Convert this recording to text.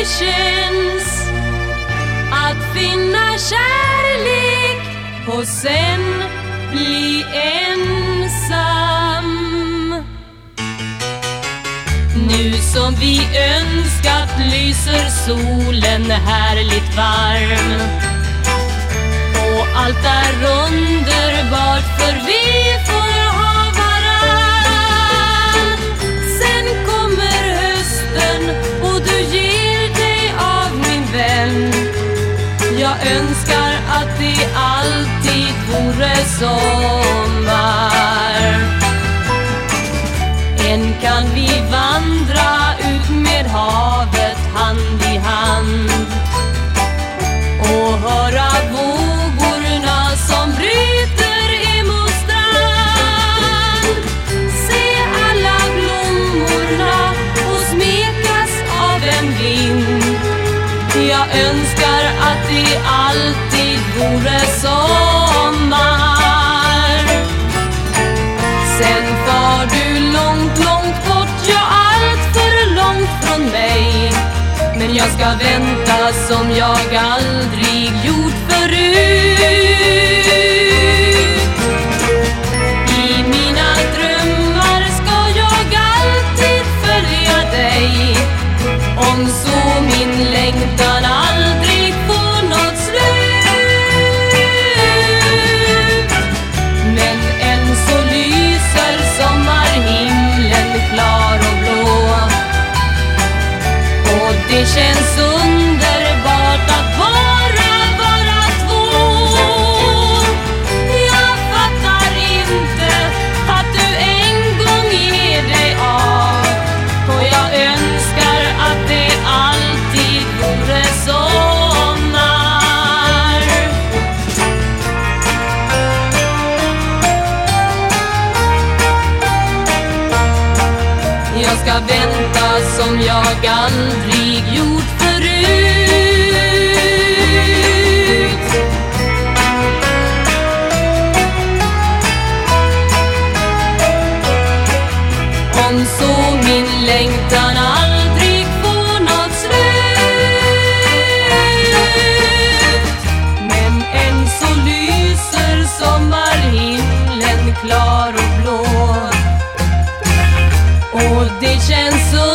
det känns att finna kärlek och sen bli ensam. Nu som vi önskat lyser solen härligt varm. Och allt är runt sommar. Än kan vi vandra ut med havet hand i hand och höra vågorna som bryter emot strand. Se alla blommorna och smekas av en vind. Jag önskar att det alltid vore sommar. Jag ska vänta som jag aldrig gjort förut. Vänta som jag aldrig gjort förut. Om så min längtan aldrig får något slut. Men än så lyser sommarhimlen klar gideceksin